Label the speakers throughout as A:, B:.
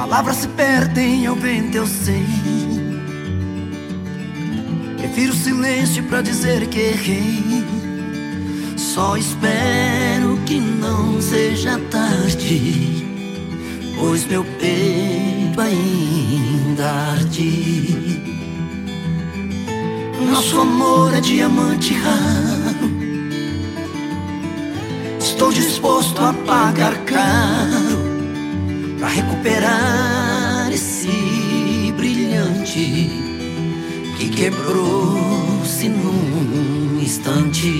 A: palavras se perdem ao vento, eu sei. Prefiro o silêncio pra dizer que errei. Só espero que não seja tarde, pois meu peito ainda arde. Nosso amor é diamante raro. Estou disposto a pagar caro para recuperar esse brilhante que quebrou-se num instante,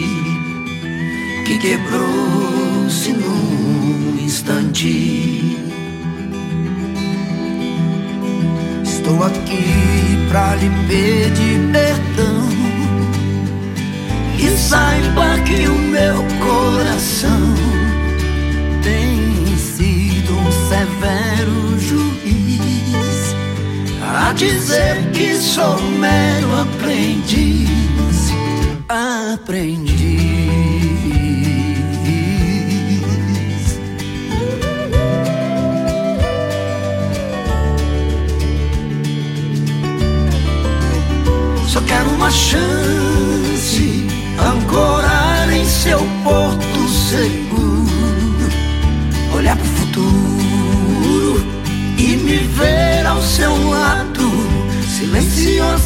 A: que quebrou-se num instante. Estou aqui pra lhe pedir dizer que sou mero aprendiz, aprendiz. Só quero uma chance,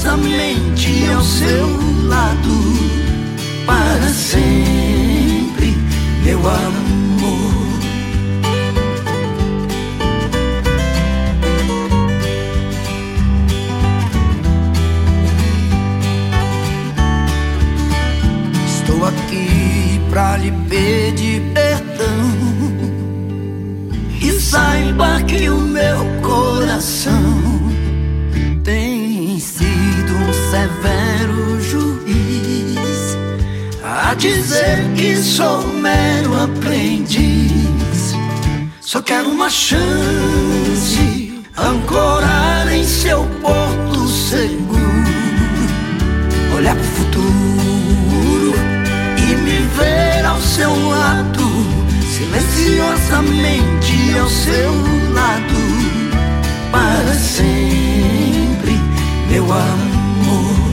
A: silenciosamente ao seu lado, para sempre, meu amor. Estou aqui pra lhe pedir perdão. E saiba que o meu dizer que sou mero aprendiz. Só quero uma chance, ancorar em seu porto seguro, olhar pro futuro e me ver ao seu lado, silenciosamente ao seu lado, para sempre, meu amor.